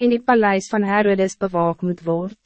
en die paleis van Herodes bewaak moet worden.